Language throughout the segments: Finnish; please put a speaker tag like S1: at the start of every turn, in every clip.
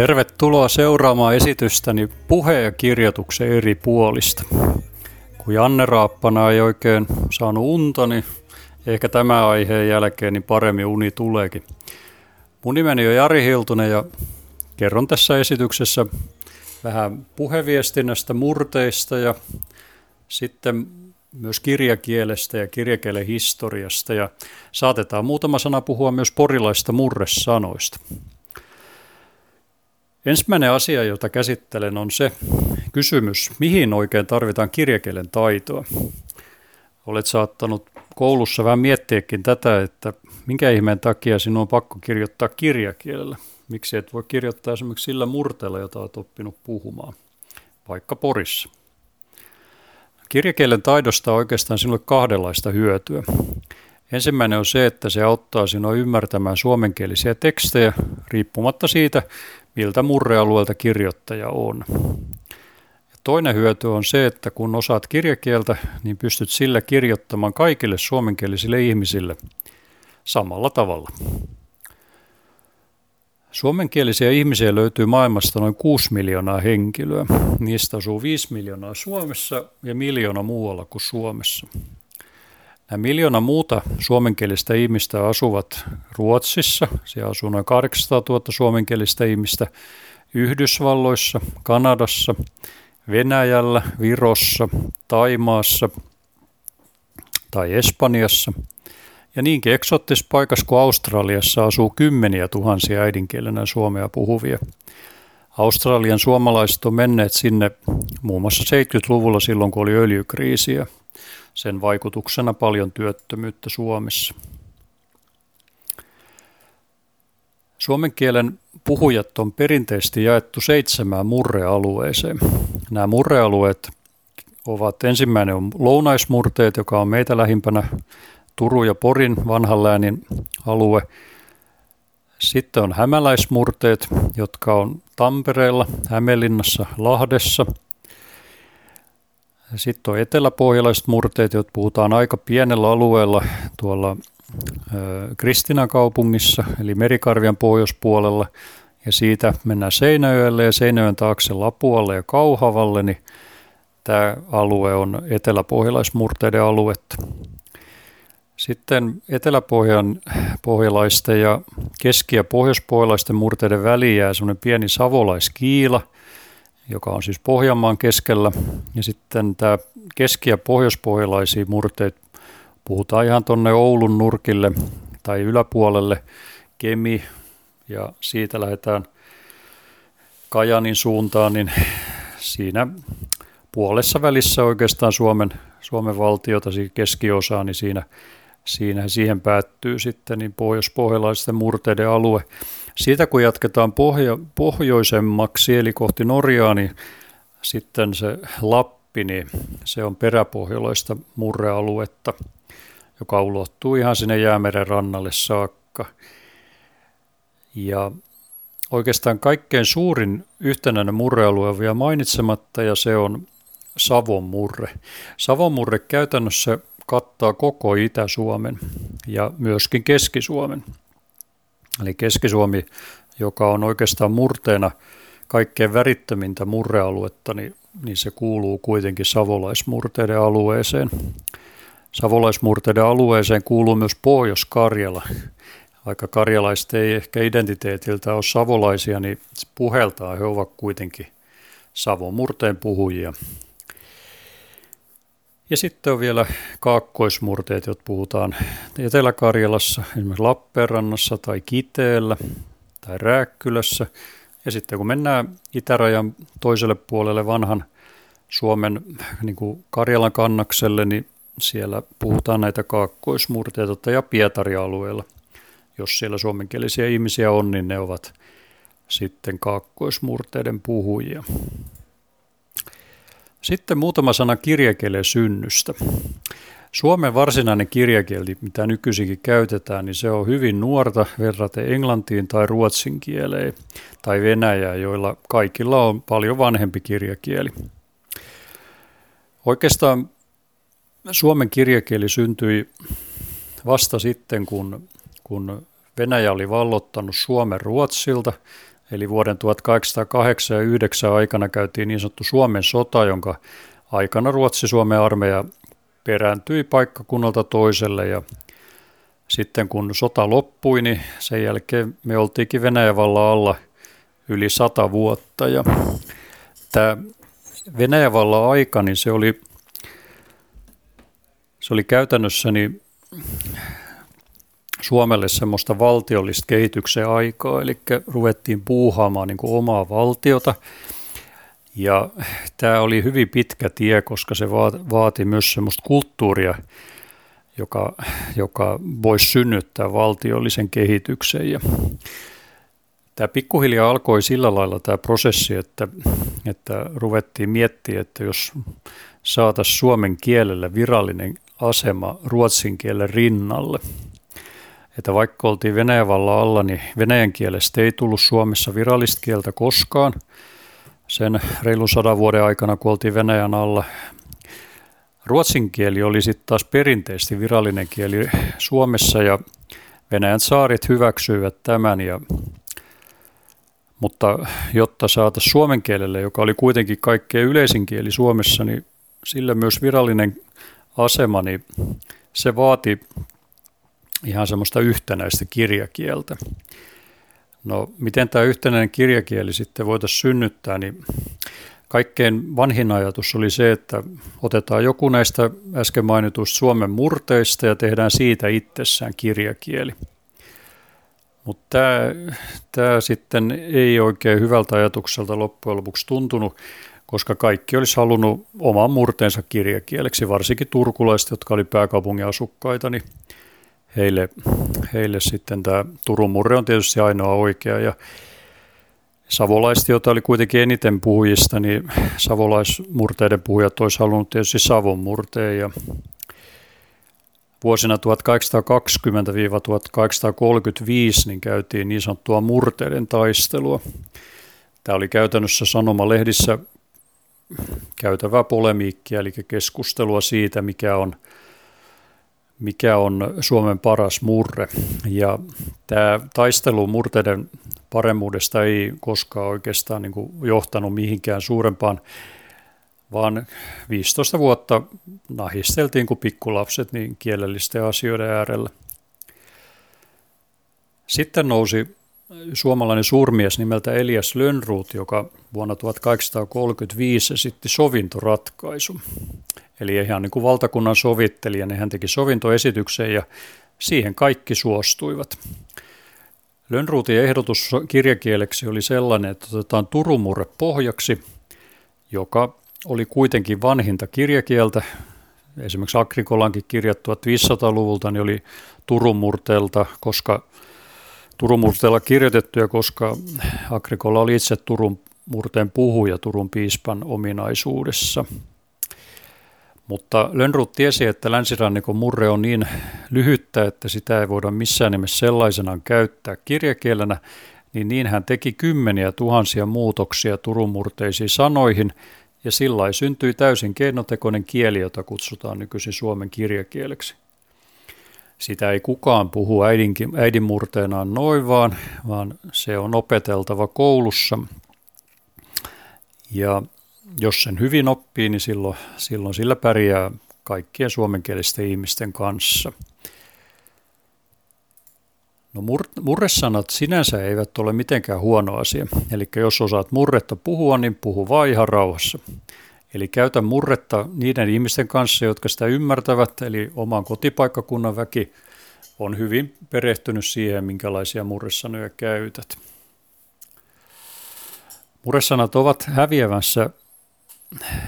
S1: Tervetuloa seuraamaan esitystäni puhe- ja kirjoituksen eri puolista. Kun Janne Raappana ei oikein saanut unta, niin ehkä tämän aiheen jälkeen niin paremmin uni tuleekin. Mun nimeni on Jari Hiltunen ja kerron tässä esityksessä vähän puheviestinnästä, murteista ja sitten myös kirjakielestä ja kirjakielen historiasta ja saatetaan muutama sana puhua myös porilaista murresanoista. Ensimmäinen asia, jota käsittelen, on se kysymys, mihin oikein tarvitaan kirjakielen taitoa. Olet saattanut koulussa vähän miettiäkin tätä, että minkä ihmeen takia sinun on pakko kirjoittaa kirjakielellä. Miksi et voi kirjoittaa esimerkiksi sillä murteella, jota olet oppinut puhumaan, vaikka Porissa. Kirjakielen taidosta on oikeastaan sinulle kahdenlaista hyötyä. Ensimmäinen on se, että se auttaa sinua ymmärtämään suomenkielisiä tekstejä riippumatta siitä, miltä murrealueelta kirjoittaja on. Ja toinen hyöty on se, että kun osaat kirjakieltä, niin pystyt sillä kirjoittamaan kaikille suomenkielisille ihmisille samalla tavalla. Suomenkielisiä ihmisiä löytyy maailmasta noin 6 miljoonaa henkilöä. Niistä asuu 5 miljoonaa Suomessa ja miljoona muualla kuin Suomessa. Nämä miljoona muuta suomenkielistä ihmistä asuvat Ruotsissa, siellä asuu noin 800 000 suomenkielistä ihmistä, Yhdysvalloissa, Kanadassa, Venäjällä, Virossa, Taimaassa tai Espanjassa. Ja niinkin eksottisessa paikassa kuin Australiassa asuu kymmeniä tuhansia äidinkielenä suomea puhuvia. Australian suomalaiset on menneet sinne muun muassa 70-luvulla silloin, kun oli öljykriisiä – sen vaikutuksena paljon työttömyyttä Suomessa. Suomen kielen puhujat on perinteisesti jaettu seitsemään murrealueeseen. Nämä murrealueet ovat ensimmäinen on lounaismurteet, joka on meitä lähimpänä Turun ja Porin vanhan läänin alue. Sitten on hämäläismurteet, jotka on Tampereella, Hämeenlinnassa, Lahdessa – sitten on eteläpohjalaiset murteet, jotka puhutaan aika pienellä alueella tuolla Kristinan kaupungissa, eli Merikarvian pohjoispuolella, ja siitä mennään Seinäjölle ja Seinäjön taakse Lapualle ja Kauhavalle, niin tämä alue on eteläpohjalaismurteiden aluetta. Sitten eteläpohjan pohjalaisten ja keski- ja pohjoispohjalaisten murteiden väliin jää semmoinen pieni savolaiskiila – joka on siis Pohjanmaan keskellä. Ja sitten tämä keski- ja pohjoispohjalaisia murteet puhutaan ihan tuonne Oulun nurkille tai yläpuolelle, Kemi, ja siitä lähdetään Kajanin suuntaan, niin siinä puolessa välissä oikeastaan Suomen, Suomen valtiota, siinä keskiosaa, niin siinä, siinä siihen päättyy sitten niin pohjoispohjalaisten murteiden alue. Siitä kun jatketaan pohjo, pohjoisemmaksi, eli kohti Norjaa, niin sitten se Lappi, niin se on peräpohjalaista murrealuetta, joka ulottuu ihan sinne Jäämeren rannalle saakka. Ja oikeastaan kaikkein suurin yhtenäinen murrealue on vielä mainitsematta, ja se on Savon murre. Savon murre käytännössä kattaa koko Itä-Suomen ja myöskin Keski-Suomen. Eli Keski-Suomi, joka on oikeastaan murteena kaikkein värittömintä murrealuetta, niin, niin se kuuluu kuitenkin savolaismurteiden alueeseen. Savolaismurteiden alueeseen kuuluu myös Pohjois-Karjala. Vaikka karjalaiset ei ehkä identiteetiltä ole savolaisia, niin puheltaan he ovat kuitenkin savomurteen puhujia. Ja sitten on vielä kaakkoismurteet, jotka puhutaan Etelä-Karjalassa, esimerkiksi Lappeenrannassa tai Kiteellä tai Rääkkylässä Ja sitten kun mennään itärajan toiselle puolelle vanhan Suomen niin kuin Karjalan kannakselle, niin siellä puhutaan näitä kaakkoismurteita ja Pietari-alueella. Jos siellä suomenkielisiä ihmisiä on, niin ne ovat sitten kaakkoismurteiden puhujia. Sitten muutama sana kirjakielen synnystä. Suomen varsinainen kirjakieli, mitä nykyisinkin käytetään, niin se on hyvin nuorta verraten englantiin tai ruotsin kieleen tai venäjään, joilla kaikilla on paljon vanhempi kirjakieli. Oikeastaan Suomen kirjakieli syntyi vasta sitten, kun, kun Venäjä oli vallottanut Suomen Ruotsilta, eli vuoden 1808 ja 9 aikana käytiin niin sanottu Suomen sota, jonka aikana Ruotsi-Suomen armeija perääntyi paikkakunnalta toiselle. Ja sitten kun sota loppui, niin sen jälkeen me oltiinkin Venäjän vallan alla yli sata vuotta. Ja tämä Venäjän vallan aika, niin se oli, se oli käytännössä niin Suomelle semmoista valtiollista kehityksen aikaa, eli ruvettiin puuhaamaan niin kuin omaa valtiota. Ja tämä oli hyvin pitkä tie, koska se vaati myös semmoista kulttuuria, joka, joka voisi synnyttää valtiollisen kehityksen. Ja tämä pikkuhiljaa alkoi sillä lailla tämä prosessi, että, että ruvettiin miettiä, että jos saataisiin suomen kielelle virallinen asema ruotsin kielen rinnalle – että vaikka oltiin Venäjän vallan alla, niin venäjän kielestä ei tullut Suomessa virallista kieltä koskaan. Sen reilun sadan vuoden aikana, kun oltiin Venäjän alla, ruotsin kieli oli sitten taas perinteisesti virallinen kieli Suomessa ja Venäjän saarit hyväksyivät tämän. Ja, mutta jotta saataisiin suomen kielelle, joka oli kuitenkin kaikkein yleisin kieli Suomessa, niin sillä myös virallinen asema, niin se vaati ihan semmoista yhtenäistä kirjakieltä. No miten tämä yhtenäinen kirjakieli sitten voitaisiin synnyttää, niin kaikkein vanhin ajatus oli se, että otetaan joku näistä äsken mainituista Suomen murteista ja tehdään siitä itsessään kirjakieli. Mutta tämä, tämä sitten ei oikein hyvältä ajatukselta loppujen lopuksi tuntunut, koska kaikki olisi halunnut oman murteensa kirjakieleksi, varsinkin turkulaiset, jotka oli pääkaupungin asukkaita, niin heille, heille sitten tämä Turun murre on tietysti ainoa oikea ja savolaiset, joita oli kuitenkin eniten puhujista, niin savolaismurteiden puhujat olisi halunnut tietysti Savon murteen ja vuosina 1820-1835 niin käytiin niin sanottua murteiden taistelua. Tämä oli käytännössä sanomalehdissä käytävää polemiikkia, eli keskustelua siitä, mikä on – mikä on Suomen paras murre. Ja tämä taistelu murteiden paremmuudesta ei koskaan oikeastaan niin johtanut mihinkään suurempaan, vaan 15 vuotta nahisteltiin kuin pikkulapset niin kielellisten asioiden äärellä. Sitten nousi suomalainen suurmies nimeltä Elias Lönnruut, joka vuonna 1835 esitti sovintoratkaisun. Eli ihan niin kuin valtakunnan sovittelija, niin hän teki sovintoesityksen ja siihen kaikki suostuivat. Lönnruutin ehdotus kirjakieleksi oli sellainen, että otetaan turumurre pohjaksi, joka oli kuitenkin vanhinta kirjakieltä. Esimerkiksi Agrikolankin kirjat 1500-luvulta niin oli turumurteelta, koska turumurteella kirjoitettuja, koska Agrikola oli itse Turun murteen puhuja Turun piispan ominaisuudessa – mutta Lönnrut tiesi, että länsirannikon murre on niin lyhyttä, että sitä ei voida missään nimessä sellaisenaan käyttää kirjakielenä, niin niin hän teki kymmeniä tuhansia muutoksia Turun murteisiin sanoihin, ja sillä syntyi täysin keinotekoinen kieli, jota kutsutaan nykyisin Suomen kirjakieleksi. Sitä ei kukaan puhu äidin, äidinmurteenaan noin vaan, vaan se on opeteltava koulussa. Ja jos sen hyvin oppii, niin silloin, silloin sillä pärjää kaikkien suomenkielisten ihmisten kanssa. No mur, murresanat sinänsä eivät ole mitenkään huono asia. Eli jos osaat murretta puhua, niin puhu vaan ihan rauhassa. Eli käytä murretta niiden ihmisten kanssa, jotka sitä ymmärtävät, eli oman kotipaikkakunnan väki on hyvin perehtynyt siihen, minkälaisia murresanoja käytät. Muresanat ovat häviämässä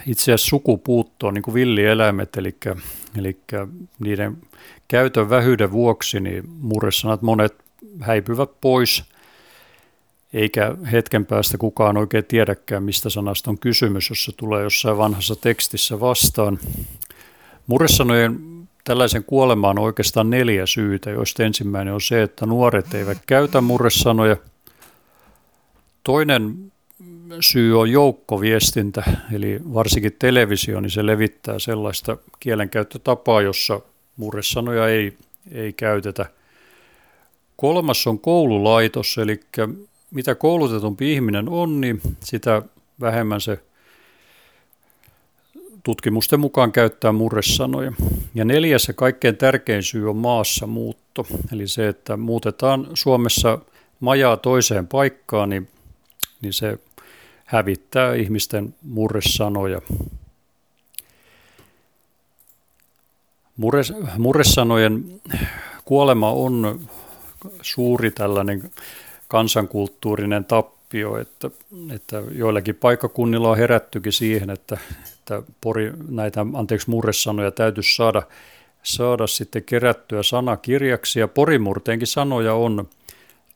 S1: itse asiassa sukupuuttoon, niin kuin villieläimet, eli, eli niiden käytön vähyyden vuoksi niin murresanat monet häipyvät pois, eikä hetken päästä kukaan oikein tiedäkään, mistä sanasta on kysymys, jos se tulee jossain vanhassa tekstissä vastaan. Murresanojen tällaisen kuolemaan on oikeastaan neljä syytä, joista ensimmäinen on se, että nuoret eivät käytä murresanoja. Toinen syy on joukkoviestintä, eli varsinkin televisio, niin se levittää sellaista kielenkäyttötapaa, jossa murresanoja ei, ei käytetä. Kolmas on koululaitos, eli mitä koulutetumpi ihminen on, niin sitä vähemmän se tutkimusten mukaan käyttää murresanoja. Ja neljäs ja kaikkein tärkein syy on maassa muutto, eli se, että muutetaan Suomessa majaa toiseen paikkaan, niin, niin se hävittää ihmisten murresanoja. Murres, murresanojen kuolema on suuri tällainen kansankulttuurinen tappio, että, että joillakin paikkakunnilla on herättykin siihen, että, että pori, näitä anteeksi murresanoja täytyisi saada, saada sitten kerättyä sanakirjaksi ja porimurteenkin sanoja on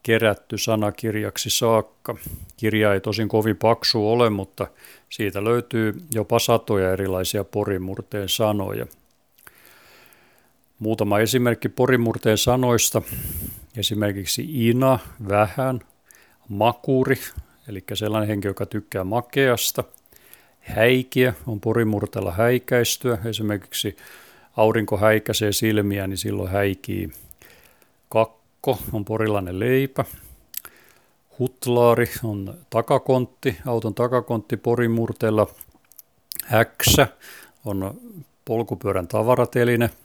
S1: kerätty sanakirjaksi saakka. Kirja ei tosin kovin paksu ole, mutta siitä löytyy jopa satoja erilaisia porimurteen sanoja. Muutama esimerkki porimurteen sanoista. Esimerkiksi ina, vähän, makuri, eli sellainen henkilö, joka tykkää makeasta. Häikiä on porimurteella häikäistyä. Esimerkiksi aurinko häikäisee silmiä, niin silloin häikii. Kakko on porilainen leipä. Hutlaari on takakontti, auton takakontti porimurteella. Häksä on polkupyörän tavarateline –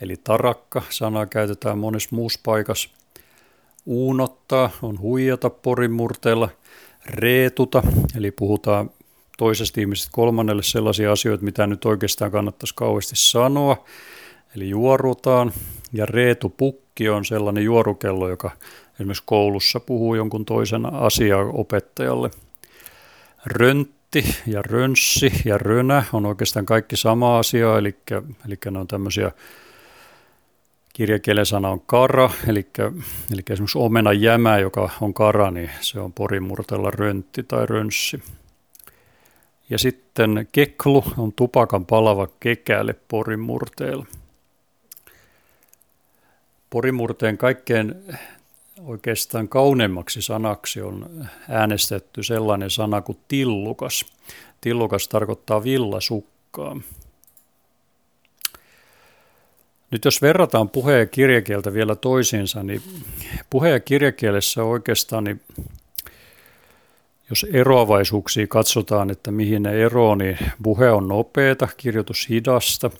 S1: eli tarakka. Sanaa käytetään monessa muussa paikassa. Uunottaa on huijata porin murteella. Reetuta, eli puhutaan toisesta ihmisestä kolmannelle sellaisia asioita, mitä nyt oikeastaan kannattaisi kauheasti sanoa. Eli juorutaan. Ja reetupukki on sellainen juorukello, joka esimerkiksi koulussa puhuu jonkun toisen asian opettajalle. Röntti ja rönssi ja rönä on oikeastaan kaikki sama asia, eli, eli ne on tämmöisiä kirjakielen sana on kara, eli, eli esimerkiksi omena jämä, joka on kara, niin se on porimurtella röntti tai rönssi. Ja sitten keklu on tupakan palava kekäle porimurteella. Porimurteen kaikkein oikeastaan kauneimmaksi sanaksi on äänestetty sellainen sana kuin tillukas. Tillukas tarkoittaa villasukkaa. Nyt jos verrataan puhe- ja kirjakieltä vielä toisiinsa, niin puhe- ja kirjakielessä oikeastaan, niin jos eroavaisuuksia katsotaan, että mihin ne eroaa, niin puhe on nopeata, kirjoitus hidasta.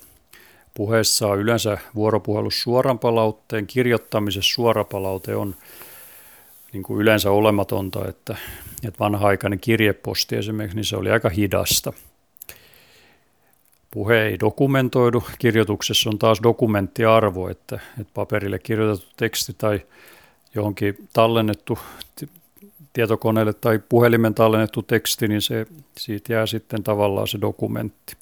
S1: Puheessa on yleensä vuoropuhelus suoran palautteen, kirjoittamisessa suorapalaute on niin kuin yleensä olematonta, että, että vanha-aikainen kirjeposti esimerkiksi, niin se oli aika hidasta – Puhe ei dokumentoidu. Kirjoituksessa on taas dokumenttiarvo, että, että paperille kirjoitettu teksti tai johonkin tallennettu tietokoneelle tai puhelimen tallennettu teksti, niin se, siitä jää sitten tavallaan se dokumentti.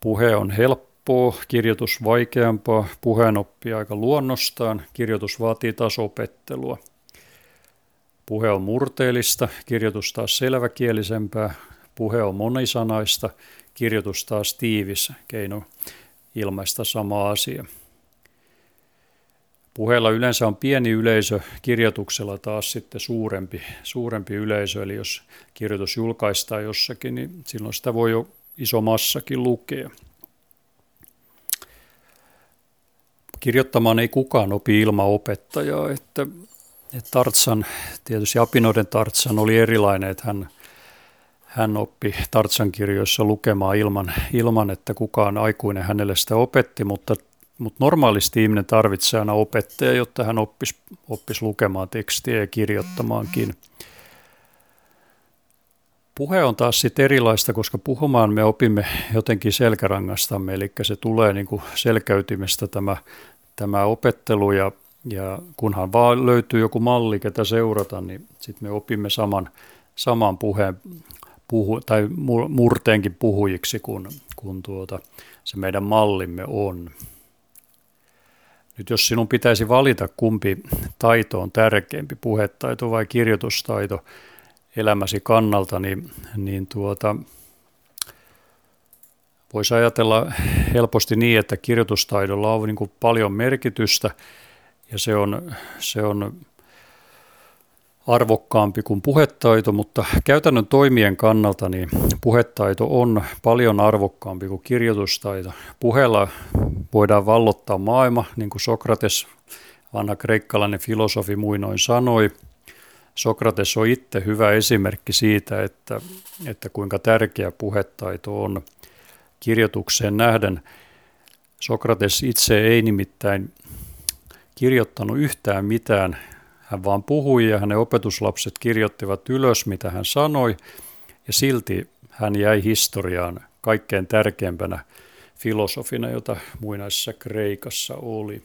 S1: Puhe on helppoa, kirjoitus vaikeampaa, puheen oppii aika luonnostaan, kirjoitus vaatii taas opettelua. Puhe on murteellista, kirjoitus taas selväkielisempää, puhe on monisanaista, kirjoitus taas tiivis keino ilmaista sama asia. Puheella yleensä on pieni yleisö, kirjoituksella taas sitten suurempi, suurempi yleisö, eli jos kirjoitus julkaistaan jossakin, niin silloin sitä voi jo iso massakin lukea. Kirjoittamaan ei kukaan opi ilman opettajaa, että, että Tartsan, tietysti Apinoiden Tartsan oli erilainen, että hän – hän oppi Tartsan kirjoissa lukemaan ilman, ilman, että kukaan aikuinen hänelle sitä opetti, mutta, mutta normaalisti ihminen tarvitsee aina opettaja, jotta hän oppisi, oppisi lukemaan tekstiä ja kirjoittamaankin. Puhe on taas sitten erilaista, koska puhumaan me opimme jotenkin selkärangastamme, eli se tulee niin kuin selkäytimestä tämä, tämä opettelu ja, ja kunhan vaan löytyy joku malli, ketä seurata, niin sitten me opimme saman, saman puheen puhu, tai murteenkin puhujiksi kuin, kuin tuota, se meidän mallimme on. Nyt jos sinun pitäisi valita, kumpi taito on tärkeämpi, puhetaito vai kirjoitustaito elämäsi kannalta, niin, niin tuota, voisi ajatella helposti niin, että kirjoitustaidolla on niin kuin paljon merkitystä ja se on, se on arvokkaampi kuin puhetaito, mutta käytännön toimien kannalta niin puhetaito on paljon arvokkaampi kuin kirjoitustaito. Puheella voidaan vallottaa maailma, niin kuin Sokrates, vanha kreikkalainen filosofi muinoin sanoi. Sokrates on itse hyvä esimerkki siitä, että, että kuinka tärkeä puhetaito on kirjoitukseen nähden. Sokrates itse ei nimittäin kirjoittanut yhtään mitään hän vaan puhui ja hänen opetuslapset kirjoittivat ylös, mitä hän sanoi, ja silti hän jäi historiaan kaikkein tärkeimpänä filosofina, jota muinaisessa Kreikassa oli.